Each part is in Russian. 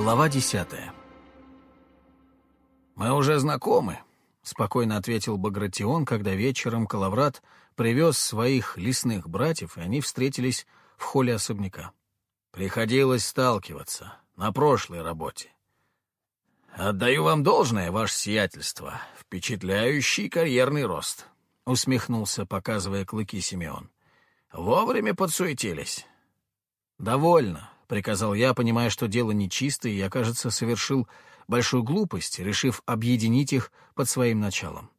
Глава десятая. «Мы уже знакомы», — спокойно ответил Багратион, когда вечером Калаврат привез своих лесных братьев, и они встретились в холле особняка. «Приходилось сталкиваться на прошлой работе. Отдаю вам должное, ваше сиятельство, впечатляющий карьерный рост», — усмехнулся, показывая клыки Симеон. «Вовремя подсуетились». «Довольно», — приказал я, понимая, что дело нечистое, и я, кажется, совершил большую глупость, решив объединить их под своим началом.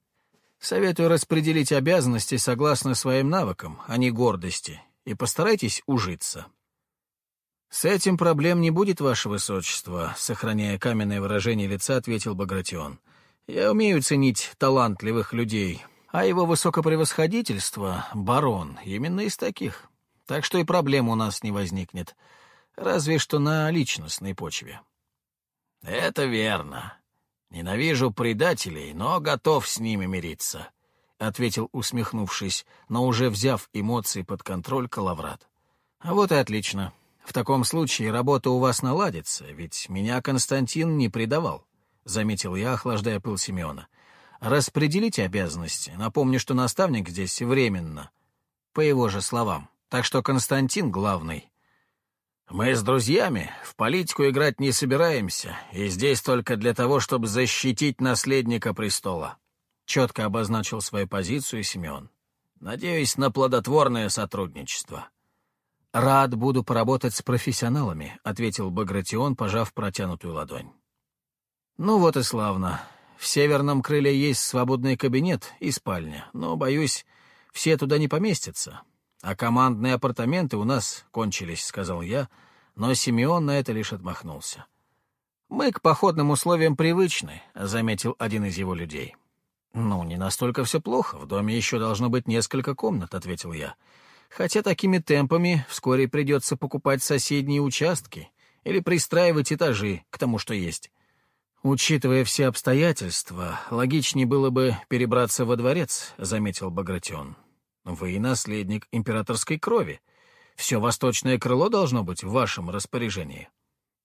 Советую распределить обязанности согласно своим навыкам, а не гордости, и постарайтесь ужиться. «С этим проблем не будет, ваше высочество», — сохраняя каменное выражение лица, ответил Багратион. «Я умею ценить талантливых людей, а его высокопревосходительство — барон, именно из таких. Так что и проблем у нас не возникнет, разве что на личностной почве». «Это верно. Ненавижу предателей, но готов с ними мириться», — ответил, усмехнувшись, но уже взяв эмоции под контроль Калаврат. «А вот и отлично. В таком случае работа у вас наладится, ведь меня Константин не предавал», — заметил я, охлаждая пыл Симеона. «Распределите обязанности. Напомню, что наставник здесь временно, по его же словам. Так что Константин главный». Мы с друзьями в политику играть не собираемся, и здесь только для того, чтобы защитить наследника престола. Четко обозначил свою позицию Семен. Надеюсь на плодотворное сотрудничество. «Рад буду поработать с профессионалами», — ответил Багратион, пожав протянутую ладонь. «Ну вот и славно. В северном крыле есть свободный кабинет и спальня, но, боюсь, все туда не поместятся. «А командные апартаменты у нас кончились», — сказал я, но Симеон на это лишь отмахнулся. «Мы к походным условиям привычны», — заметил один из его людей. «Ну, не настолько все плохо. В доме еще должно быть несколько комнат», — ответил я. «Хотя такими темпами вскоре придется покупать соседние участки или пристраивать этажи к тому, что есть. Учитывая все обстоятельства, логичнее было бы перебраться во дворец», — заметил Багратион. Вы наследник императорской крови. Все восточное крыло должно быть в вашем распоряжении.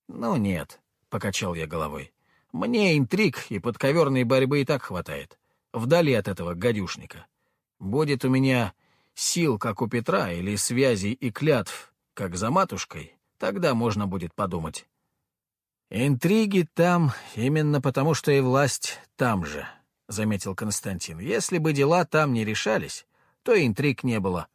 Ну нет, — покачал я головой. Мне интриг и подковерной борьбы и так хватает. Вдали от этого гадюшника. Будет у меня сил, как у Петра, или связей и клятв, как за матушкой, тогда можно будет подумать. Интриги там именно потому, что и власть там же, — заметил Константин. Если бы дела там не решались, то интриг не было.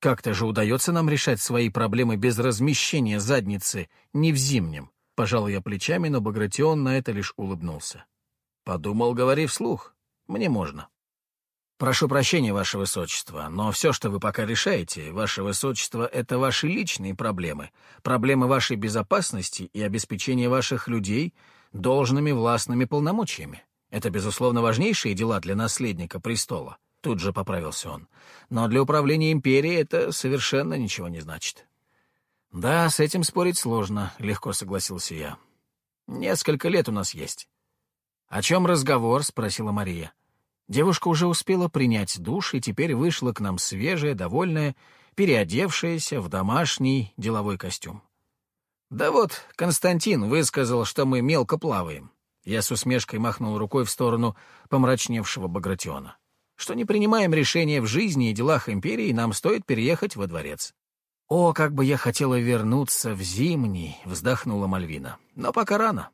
Как-то же удается нам решать свои проблемы без размещения задницы не в зимнем. Пожал я плечами, но Багратион на это лишь улыбнулся. Подумал, говори вслух. Мне можно. Прошу прощения, Ваше Высочество, но все, что вы пока решаете, Ваше Высочество, это ваши личные проблемы, проблемы вашей безопасности и обеспечения ваших людей должными властными полномочиями. Это, безусловно, важнейшие дела для наследника престола. Тут же поправился он. Но для управления империей это совершенно ничего не значит. Да, с этим спорить сложно, легко согласился я. Несколько лет у нас есть. О чем разговор? спросила Мария. Девушка уже успела принять душ и теперь вышла к нам свежая, довольная, переодевшаяся в домашний деловой костюм. «Да вот, Константин высказал, что мы мелко плаваем». Я с усмешкой махнул рукой в сторону помрачневшего Багратиона что не принимаем решения в жизни и делах империи, нам стоит переехать во дворец. «О, как бы я хотела вернуться в зимний!» — вздохнула Мальвина. «Но пока рано.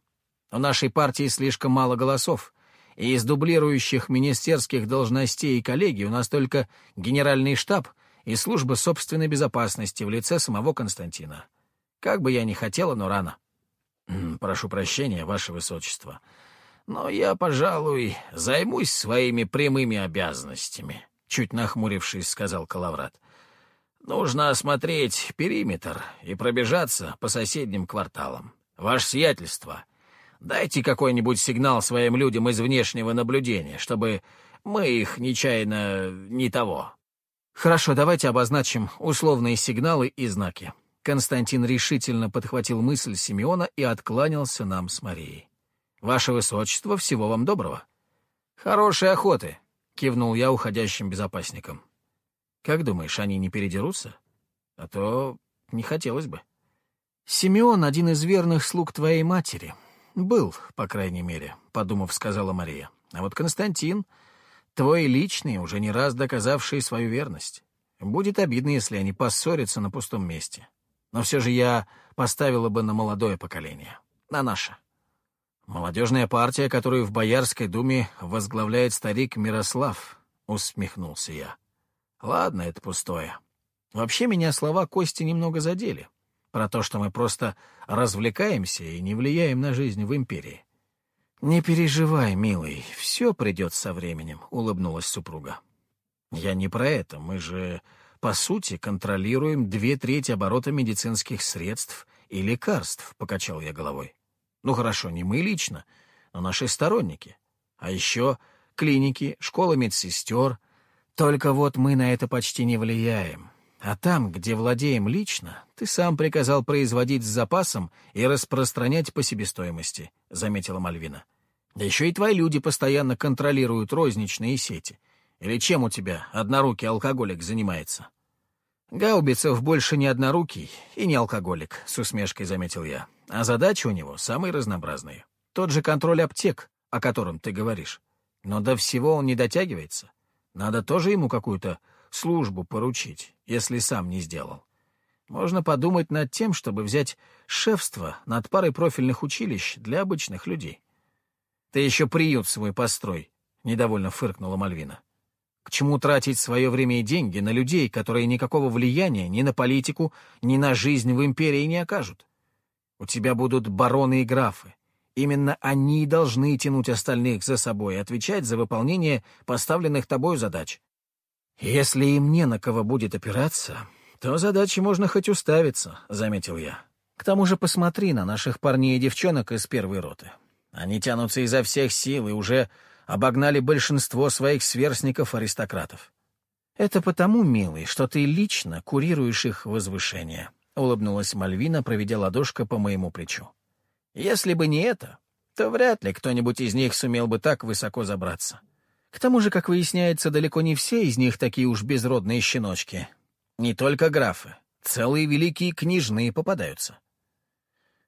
У нашей партии слишком мало голосов, и из дублирующих министерских должностей и коллегий у нас только генеральный штаб и служба собственной безопасности в лице самого Константина. Как бы я ни хотела, но рано. Прошу прощения, ваше высочество но я, пожалуй, займусь своими прямыми обязанностями», — чуть нахмурившись, сказал Калаврат. «Нужно осмотреть периметр и пробежаться по соседним кварталам. Ваше сиятельство, дайте какой-нибудь сигнал своим людям из внешнего наблюдения, чтобы мы их нечаянно не того». «Хорошо, давайте обозначим условные сигналы и знаки». Константин решительно подхватил мысль Симеона и откланялся нам с Марией. Ваше Высочество, всего вам доброго. Хорошей охоты, — кивнул я уходящим безопасникам. Как думаешь, они не передерутся? А то не хотелось бы. «Симеон — один из верных слуг твоей матери. Был, по крайней мере», — подумав, сказала Мария. «А вот Константин, твой личный, уже не раз доказавший свою верность. Будет обидно, если они поссорятся на пустом месте. Но все же я поставила бы на молодое поколение, на наше. Молодежная партия, которую в Боярской думе возглавляет старик Мирослав, — усмехнулся я. Ладно, это пустое. Вообще меня слова Кости немного задели. Про то, что мы просто развлекаемся и не влияем на жизнь в империи. «Не переживай, милый, все придет со временем», — улыбнулась супруга. «Я не про это. Мы же, по сути, контролируем две трети оборота медицинских средств и лекарств», — покачал я головой. «Ну хорошо, не мы лично, но наши сторонники. А еще клиники, школа медсестер. Только вот мы на это почти не влияем. А там, где владеем лично, ты сам приказал производить с запасом и распространять по себестоимости», — заметила Мальвина. «Да еще и твои люди постоянно контролируют розничные сети. Или чем у тебя однорукий алкоголик занимается?» «Гаубицев больше не однорукий и не алкоголик», — с усмешкой заметил я. «А задачи у него самые разнообразные. Тот же контроль аптек, о котором ты говоришь. Но до всего он не дотягивается. Надо тоже ему какую-то службу поручить, если сам не сделал. Можно подумать над тем, чтобы взять шефство над парой профильных училищ для обычных людей. «Ты еще приют свой построй», — недовольно фыркнула Мальвина. «К чему тратить свое время и деньги на людей, которые никакого влияния ни на политику, ни на жизнь в империи не окажут? У тебя будут бароны и графы. Именно они должны тянуть остальных за собой и отвечать за выполнение поставленных тобой задач. «Если им не на кого будет опираться, то задачи можно хоть уставиться», — заметил я. «К тому же посмотри на наших парней и девчонок из первой роты. Они тянутся изо всех сил и уже обогнали большинство своих сверстников-аристократов. Это потому, милый, что ты лично курируешь их возвышение», — улыбнулась Мальвина, проведя ладошка по моему плечу. «Если бы не это, то вряд ли кто-нибудь из них сумел бы так высоко забраться». К тому же, как выясняется, далеко не все из них такие уж безродные щеночки. Не только графы, целые великие княжны попадаются.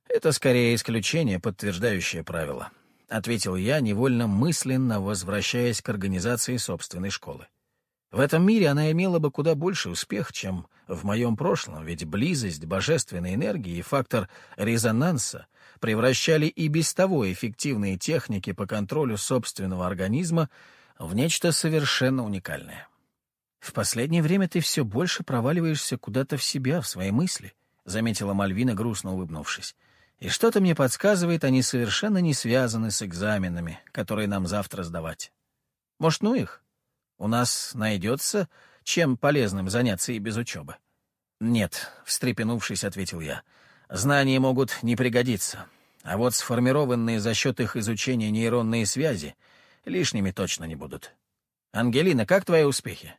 Это скорее исключение, подтверждающее правило, — ответил я, невольно мысленно возвращаясь к организации собственной школы. В этом мире она имела бы куда больше успех, чем в моем прошлом, ведь близость божественной энергии и фактор резонанса превращали и без того эффективные техники по контролю собственного организма в нечто совершенно уникальное. «В последнее время ты все больше проваливаешься куда-то в себя, в свои мысли», — заметила Мальвина, грустно улыбнувшись. «И что-то мне подсказывает, они совершенно не связаны с экзаменами, которые нам завтра сдавать. Может, ну их? У нас найдется чем полезным заняться и без учебы?» «Нет», — встрепенувшись, ответил я. «Знания могут не пригодиться, а вот сформированные за счет их изучения нейронные связи — Лишними точно не будут. Ангелина, как твои успехи?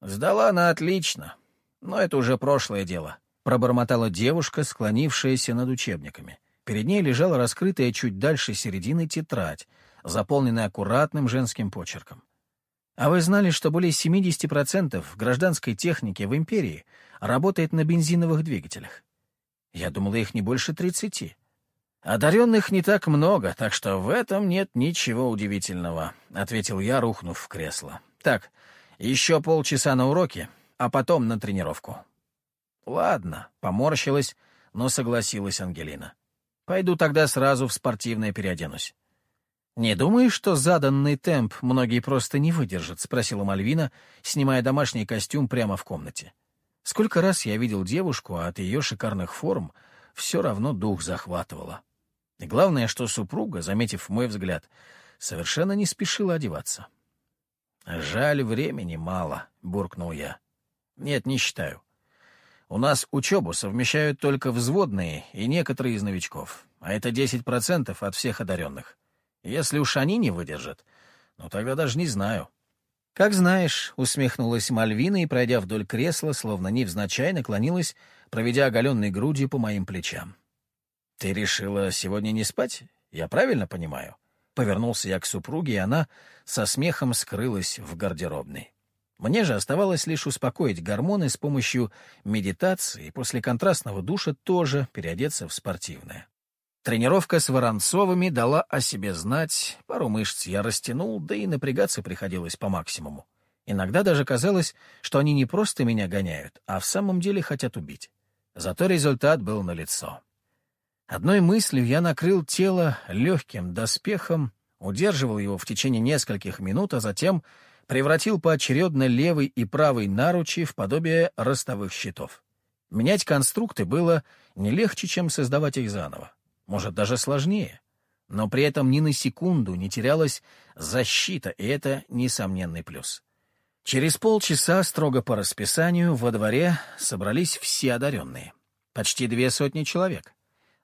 Сдала она отлично, но это уже прошлое дело, пробормотала девушка, склонившаяся над учебниками. Перед ней лежала раскрытая чуть дальше середины тетрадь, заполненная аккуратным женским почерком. А вы знали, что более 70% гражданской техники в империи работает на бензиновых двигателях? Я думала, их не больше 30. «Одаренных не так много, так что в этом нет ничего удивительного», — ответил я, рухнув в кресло. «Так, еще полчаса на уроки, а потом на тренировку». «Ладно», — поморщилась, но согласилась Ангелина. «Пойду тогда сразу в спортивное переоденусь». «Не думаешь, что заданный темп многие просто не выдержат?» — спросила Мальвина, снимая домашний костюм прямо в комнате. «Сколько раз я видел девушку, а от ее шикарных форм все равно дух захватывало». И главное, что супруга, заметив мой взгляд, совершенно не спешила одеваться. «Жаль, времени мало», — буркнул я. «Нет, не считаю. У нас учебу совмещают только взводные и некоторые из новичков, а это 10% от всех одаренных. Если уж они не выдержат, ну тогда даже не знаю». «Как знаешь», — усмехнулась Мальвина и, пройдя вдоль кресла, словно невзначай, наклонилась, проведя оголенной грудью по моим плечам. «Ты решила сегодня не спать? Я правильно понимаю?» Повернулся я к супруге, и она со смехом скрылась в гардеробной. Мне же оставалось лишь успокоить гормоны с помощью медитации и после контрастного душа тоже переодеться в спортивное. Тренировка с Воронцовыми дала о себе знать, пару мышц я растянул, да и напрягаться приходилось по максимуму. Иногда даже казалось, что они не просто меня гоняют, а в самом деле хотят убить. Зато результат был налицо. Одной мыслью я накрыл тело легким доспехом, удерживал его в течение нескольких минут, а затем превратил поочередно левый и правый наручи в подобие ростовых щитов. Менять конструкты было не легче, чем создавать их заново. Может, даже сложнее. Но при этом ни на секунду не терялась защита, и это несомненный плюс. Через полчаса, строго по расписанию, во дворе собрались все одаренные. Почти две сотни человек.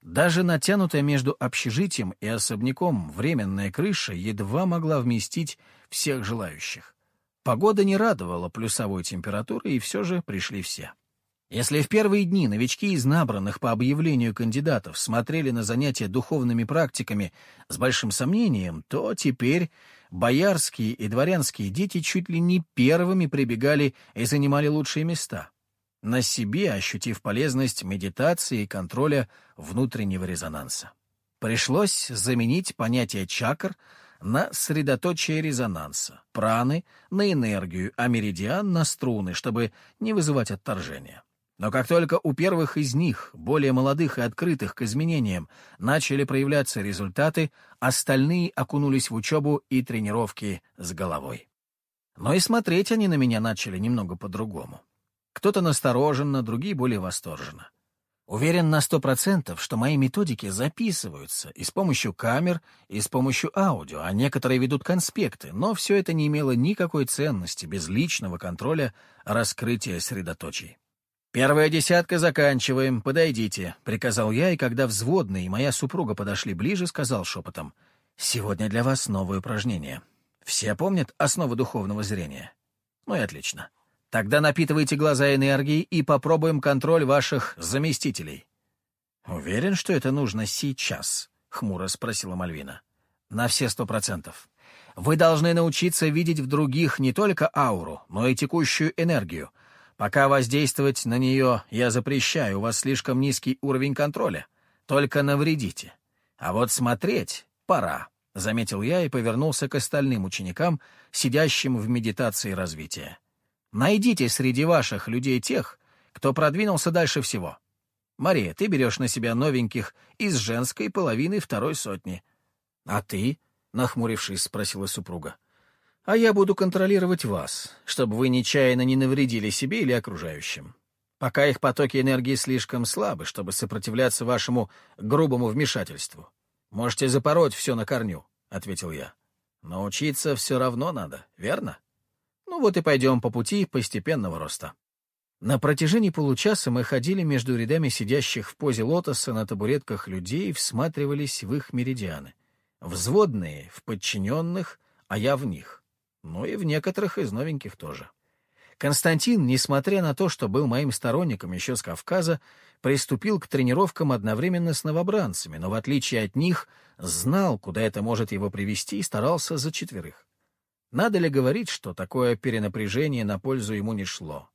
Даже натянутая между общежитием и особняком временная крыша едва могла вместить всех желающих. Погода не радовала плюсовой температурой, и все же пришли все. Если в первые дни новички из набранных по объявлению кандидатов смотрели на занятия духовными практиками с большим сомнением, то теперь боярские и дворянские дети чуть ли не первыми прибегали и занимали лучшие места на себе ощутив полезность медитации и контроля внутреннего резонанса. Пришлось заменить понятие чакр на средоточие резонанса, праны — на энергию, а меридиан — на струны, чтобы не вызывать отторжения. Но как только у первых из них, более молодых и открытых к изменениям, начали проявляться результаты, остальные окунулись в учебу и тренировки с головой. Но и смотреть они на меня начали немного по-другому. Кто-то настороженно, другие более восторженно. Уверен на сто процентов, что мои методики записываются и с помощью камер, и с помощью аудио, а некоторые ведут конспекты, но все это не имело никакой ценности без личного контроля раскрытия средоточий. «Первая десятка заканчиваем, подойдите», — приказал я, и когда взводные и моя супруга подошли ближе, сказал шепотом, «Сегодня для вас новое упражнение. Все помнят основы духовного зрения?» «Ну и отлично. Тогда напитывайте глаза энергией и попробуем контроль ваших заместителей. Уверен, что это нужно сейчас? Хмуро спросила Мальвина. На все сто процентов. Вы должны научиться видеть в других не только ауру, но и текущую энергию. Пока воздействовать на нее я запрещаю, у вас слишком низкий уровень контроля. Только навредите. А вот смотреть пора, — заметил я и повернулся к остальным ученикам, сидящим в медитации развития. Найдите среди ваших людей тех, кто продвинулся дальше всего. Мария, ты берешь на себя новеньких из женской половины второй сотни. — А ты? — нахмурившись, спросила супруга. — А я буду контролировать вас, чтобы вы нечаянно не навредили себе или окружающим. Пока их потоки энергии слишком слабы, чтобы сопротивляться вашему грубому вмешательству. Можете запороть все на корню, — ответил я. Но учиться все равно надо, верно? — вот и пойдем по пути постепенного роста. На протяжении получаса мы ходили между рядами сидящих в позе лотоса на табуретках людей и всматривались в их меридианы. Взводные — в подчиненных, а я в них. Ну и в некоторых из новеньких тоже. Константин, несмотря на то, что был моим сторонником еще с Кавказа, приступил к тренировкам одновременно с новобранцами, но в отличие от них знал, куда это может его привести, и старался за четверых. Надо ли говорить, что такое перенапряжение на пользу ему не шло?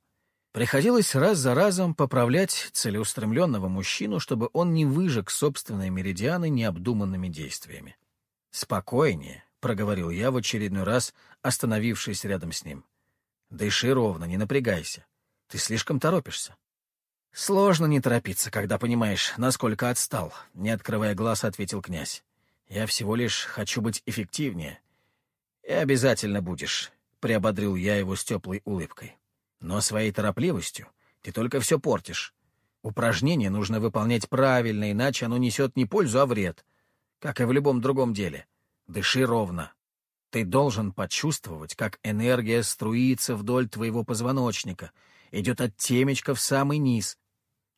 Приходилось раз за разом поправлять целеустремленного мужчину, чтобы он не выжег собственные меридианы необдуманными действиями. «Спокойнее», — проговорил я в очередной раз, остановившись рядом с ним. «Дыши ровно, не напрягайся. Ты слишком торопишься». «Сложно не торопиться, когда понимаешь, насколько отстал», — не открывая глаз, ответил князь. «Я всего лишь хочу быть эффективнее. «И обязательно будешь», — приободрил я его с теплой улыбкой. «Но своей торопливостью ты только все портишь. Упражнение нужно выполнять правильно, иначе оно несет не пользу, а вред. Как и в любом другом деле. Дыши ровно. Ты должен почувствовать, как энергия струится вдоль твоего позвоночника, идет от темечка в самый низ.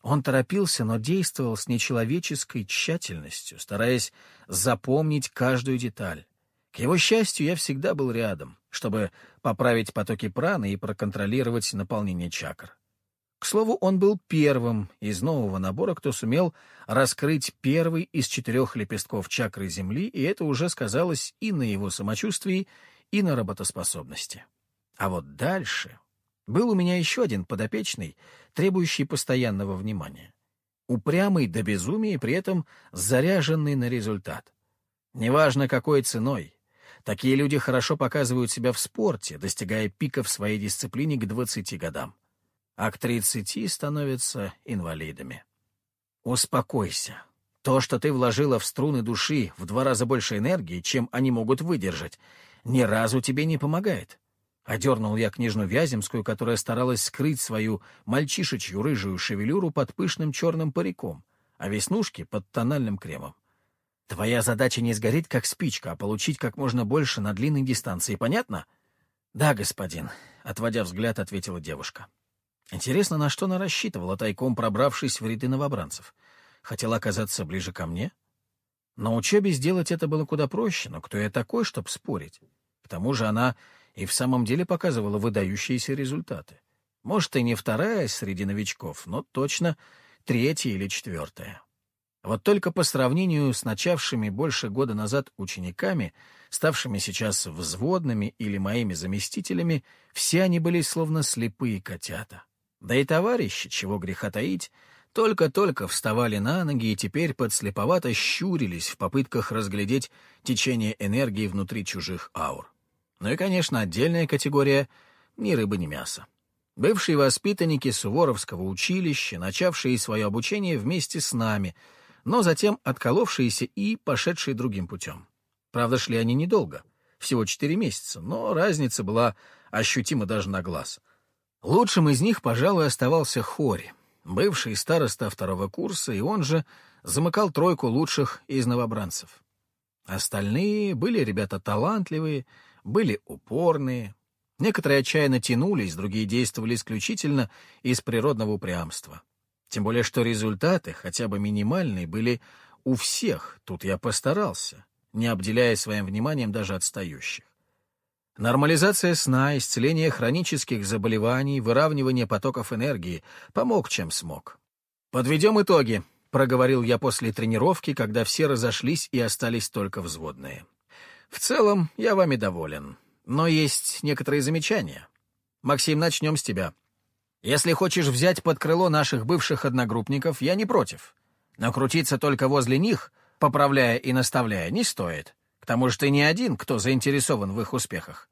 Он торопился, но действовал с нечеловеческой тщательностью, стараясь запомнить каждую деталь. К его счастью, я всегда был рядом, чтобы поправить потоки праны и проконтролировать наполнение чакр. К слову, он был первым из нового набора, кто сумел раскрыть первый из четырех лепестков чакры Земли, и это уже сказалось и на его самочувствии, и на работоспособности. А вот дальше был у меня еще один подопечный, требующий постоянного внимания. Упрямый до безумия и при этом заряженный на результат. Неважно, какой ценой. Такие люди хорошо показывают себя в спорте, достигая пика в своей дисциплине к 20 годам. А к 30 становятся инвалидами. Успокойся. То, что ты вложила в струны души в два раза больше энергии, чем они могут выдержать, ни разу тебе не помогает. Одернул я княжну Вяземскую, которая старалась скрыть свою мальчишечью рыжую шевелюру под пышным черным париком, а веснушки — под тональным кремом. Твоя задача не сгореть как спичка, а получить как можно больше на длинной дистанции, понятно? Да, господин, — отводя взгляд, ответила девушка. Интересно, на что она рассчитывала, тайком пробравшись в ряды новобранцев? Хотела оказаться ближе ко мне? На учебе сделать это было куда проще, но кто я такой, чтоб спорить? К тому же она и в самом деле показывала выдающиеся результаты. Может, и не вторая среди новичков, но точно третья или четвертая. Вот только по сравнению с начавшими больше года назад учениками, ставшими сейчас взводными или моими заместителями, все они были словно слепые котята. Да и товарищи, чего греха таить, только-только вставали на ноги и теперь подслеповато щурились в попытках разглядеть течение энергии внутри чужих аур. Ну и, конечно, отдельная категория — ни рыбы, ни мяса. Бывшие воспитанники Суворовского училища, начавшие свое обучение вместе с нами, но затем отколовшиеся и пошедшие другим путем. Правда, шли они недолго, всего четыре месяца, но разница была ощутима даже на глаз. Лучшим из них, пожалуй, оставался Хори, бывший староста второго курса, и он же замыкал тройку лучших из новобранцев. Остальные были ребята талантливые, были упорные. Некоторые отчаянно тянулись, другие действовали исключительно из природного упрямства. Тем более, что результаты, хотя бы минимальные, были у всех, тут я постарался, не обделяя своим вниманием даже отстающих. Нормализация сна, исцеление хронических заболеваний, выравнивание потоков энергии помог, чем смог. «Подведем итоги», — проговорил я после тренировки, когда все разошлись и остались только взводные. В целом, я вами доволен. Но есть некоторые замечания. Максим, начнем с тебя. Если хочешь взять под крыло наших бывших одногруппников, я не против. Но крутиться только возле них, поправляя и наставляя, не стоит. К тому же ты не один, кто заинтересован в их успехах.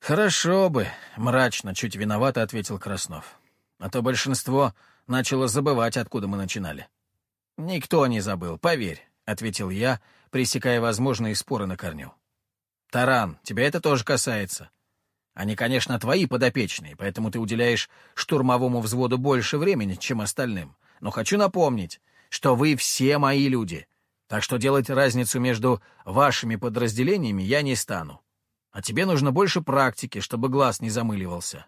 «Хорошо бы», — мрачно, чуть виновато ответил Краснов. «А то большинство начало забывать, откуда мы начинали». «Никто не забыл, поверь», — ответил я, пресекая возможные споры на корню. «Таран, тебя это тоже касается. Они, конечно, твои подопечные, поэтому ты уделяешь штурмовому взводу больше времени, чем остальным. Но хочу напомнить, что вы все мои люди, так что делать разницу между вашими подразделениями я не стану. А тебе нужно больше практики, чтобы глаз не замыливался».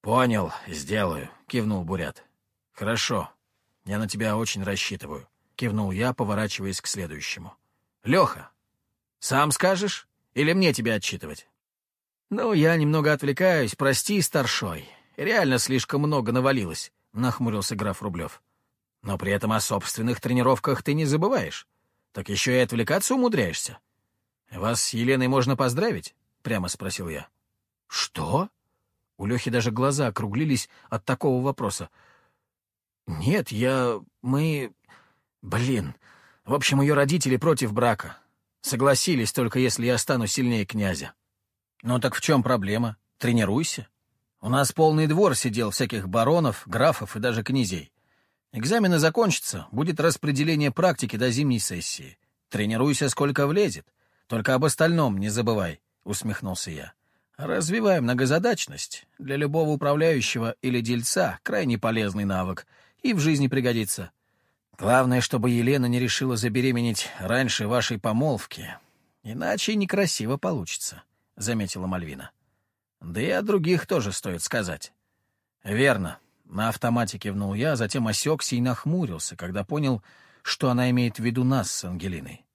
«Понял, сделаю», — кивнул Бурят. «Хорошо, я на тебя очень рассчитываю», — кивнул я, поворачиваясь к следующему. Леха, сам скажешь или мне тебя отчитывать? Ну, я немного отвлекаюсь, прости, старшой. Реально слишком много навалилось, нахмурился граф Рублев. Но при этом о собственных тренировках ты не забываешь. Так еще и отвлекаться умудряешься. Вас с Еленой можно поздравить? Прямо спросил я. Что? У Лехи даже глаза округлились от такого вопроса. «Нет, я... мы... Блин, в общем, ее родители против брака. Согласились, только если я стану сильнее князя. Ну так в чем проблема? Тренируйся. У нас полный двор сидел всяких баронов, графов и даже князей. Экзамены закончатся, будет распределение практики до зимней сессии. Тренируйся, сколько влезет. Только об остальном не забывай, — усмехнулся я. Развивай многозадачность. Для любого управляющего или дельца крайне полезный навык и в жизни пригодится. Главное, чтобы Елена не решила забеременеть раньше вашей помолвки. Иначе некрасиво получится, — заметила Мальвина. Да и о других тоже стоит сказать. Верно. На автомате кивнул я, а затем осекся и нахмурился, когда понял, что она имеет в виду нас с Ангелиной.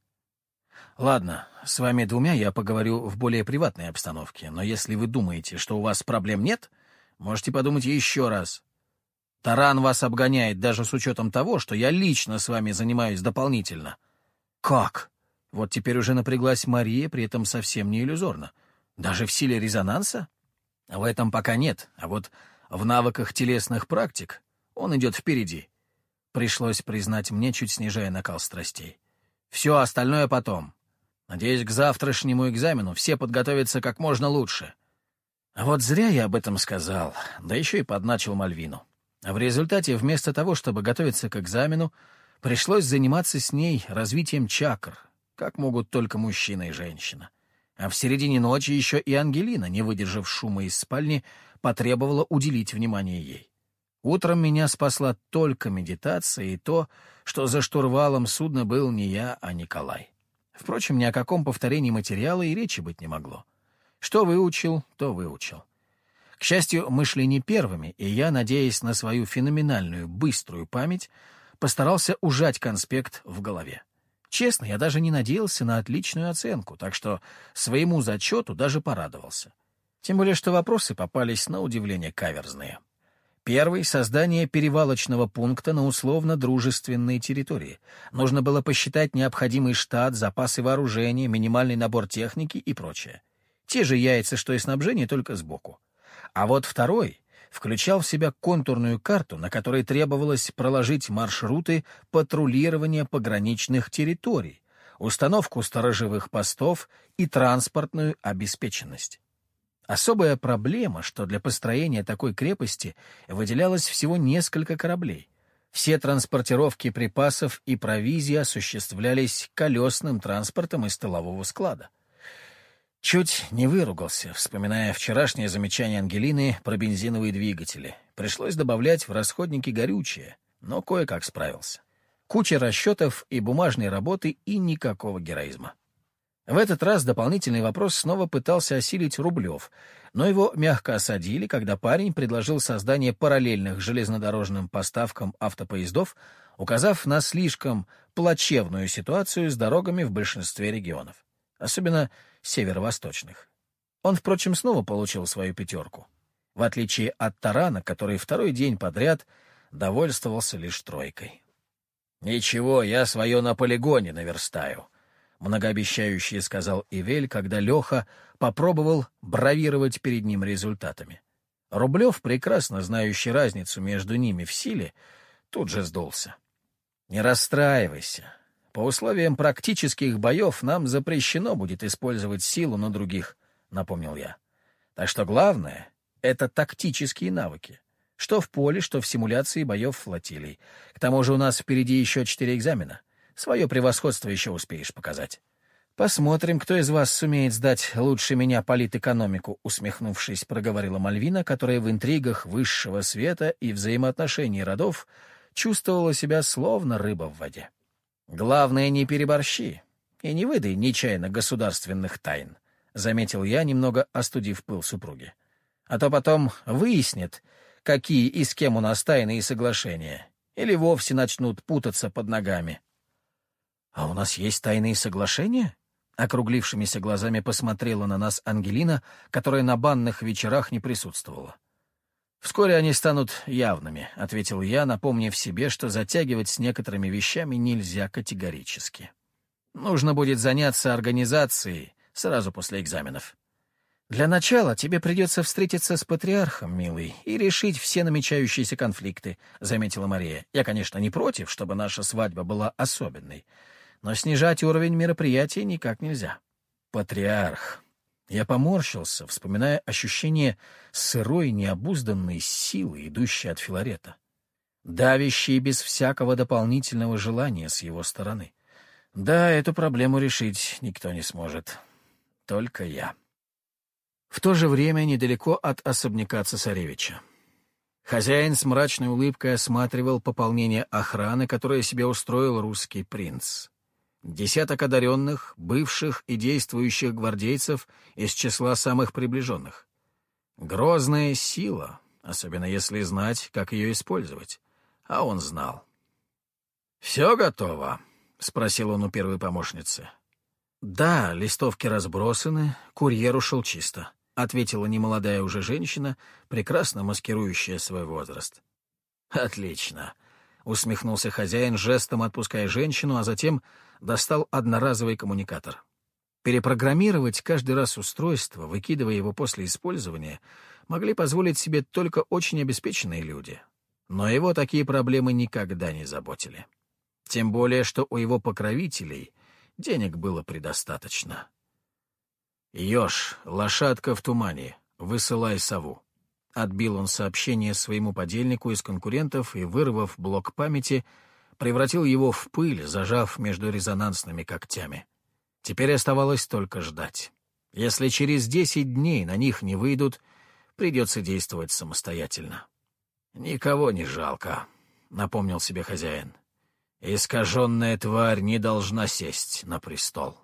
Ладно, с вами двумя я поговорю в более приватной обстановке, но если вы думаете, что у вас проблем нет, можете подумать еще раз. Таран вас обгоняет даже с учетом того, что я лично с вами занимаюсь дополнительно. Как? Вот теперь уже напряглась Мария, при этом совсем не иллюзорно. Даже в силе резонанса? В этом пока нет, а вот в навыках телесных практик он идет впереди. Пришлось признать мне, чуть снижая накал страстей. Все остальное потом. Надеюсь, к завтрашнему экзамену все подготовятся как можно лучше. А вот зря я об этом сказал, да еще и подначил Мальвину. В результате, вместо того, чтобы готовиться к экзамену, пришлось заниматься с ней развитием чакр, как могут только мужчина и женщина. А в середине ночи еще и Ангелина, не выдержав шума из спальни, потребовала уделить внимание ей. Утром меня спасла только медитация и то, что за штурвалом судна был не я, а Николай. Впрочем, ни о каком повторении материала и речи быть не могло. Что выучил, то выучил. К счастью, мы шли не первыми, и я, надеясь на свою феноменальную, быструю память, постарался ужать конспект в голове. Честно, я даже не надеялся на отличную оценку, так что своему зачету даже порадовался. Тем более, что вопросы попались на удивление каверзные. Первый — создание перевалочного пункта на условно-дружественной территории. Нужно было посчитать необходимый штат, запасы вооружения, минимальный набор техники и прочее. Те же яйца, что и снабжение, только сбоку. А вот второй включал в себя контурную карту, на которой требовалось проложить маршруты патрулирования пограничных территорий, установку сторожевых постов и транспортную обеспеченность. Особая проблема, что для построения такой крепости выделялось всего несколько кораблей. Все транспортировки припасов и провизии осуществлялись колесным транспортом из тылового склада. Чуть не выругался, вспоминая вчерашнее замечание Ангелины про бензиновые двигатели. Пришлось добавлять в расходники горючее, но кое-как справился. Куча расчетов и бумажной работы и никакого героизма. В этот раз дополнительный вопрос снова пытался осилить Рублев, но его мягко осадили, когда парень предложил создание параллельных железнодорожным поставкам автопоездов, указав на слишком плачевную ситуацию с дорогами в большинстве регионов, особенно северо-восточных. Он, впрочем, снова получил свою пятерку, в отличие от Тарана, который второй день подряд довольствовался лишь тройкой. «Ничего, я свое на полигоне наверстаю», многообещающе сказал Ивель, когда Леха попробовал бравировать перед ним результатами. Рублев, прекрасно знающий разницу между ними в силе, тут же сдулся. «Не расстраивайся. По условиям практических боев нам запрещено будет использовать силу на других», — напомнил я. «Так что главное — это тактические навыки. Что в поле, что в симуляции боев флотилий. К тому же у нас впереди еще четыре экзамена — Свое превосходство еще успеешь показать. «Посмотрим, кто из вас сумеет сдать лучше меня политэкономику», — усмехнувшись, проговорила Мальвина, которая в интригах высшего света и взаимоотношений родов чувствовала себя словно рыба в воде. «Главное, не переборщи и не выдай нечаянно государственных тайн», — заметил я, немного остудив пыл супруги. «А то потом выяснит, какие и с кем у нас тайны и соглашения, или вовсе начнут путаться под ногами». «А у нас есть тайные соглашения?» Округлившимися глазами посмотрела на нас Ангелина, которая на банных вечерах не присутствовала. «Вскоре они станут явными», — ответил я, напомнив себе, что затягивать с некоторыми вещами нельзя категорически. «Нужно будет заняться организацией сразу после экзаменов». «Для начала тебе придется встретиться с патриархом, милый, и решить все намечающиеся конфликты», — заметила Мария. «Я, конечно, не против, чтобы наша свадьба была особенной, но снижать уровень мероприятия никак нельзя. Патриарх. Я поморщился, вспоминая ощущение сырой, необузданной силы, идущей от Филарета. Давящей без всякого дополнительного желания с его стороны. Да, эту проблему решить никто не сможет. Только я. В то же время недалеко от особняка цесаревича. Хозяин с мрачной улыбкой осматривал пополнение охраны, которое себе устроил русский принц. Десяток одаренных, бывших и действующих гвардейцев из числа самых приближенных. Грозная сила, особенно если знать, как ее использовать. А он знал. «Все готово?» — спросил он у первой помощницы. «Да, листовки разбросаны, курьер ушел чисто», — ответила немолодая уже женщина, прекрасно маскирующая свой возраст. «Отлично», — усмехнулся хозяин, жестом отпуская женщину, а затем достал одноразовый коммуникатор. Перепрограммировать каждый раз устройство, выкидывая его после использования, могли позволить себе только очень обеспеченные люди. Но его такие проблемы никогда не заботили. Тем более, что у его покровителей денег было предостаточно. «Еж, лошадка в тумане, высылай сову». Отбил он сообщение своему подельнику из конкурентов и, вырвав блок памяти, превратил его в пыль, зажав между резонансными когтями. Теперь оставалось только ждать. Если через десять дней на них не выйдут, придется действовать самостоятельно. «Никого не жалко», — напомнил себе хозяин. «Искаженная тварь не должна сесть на престол».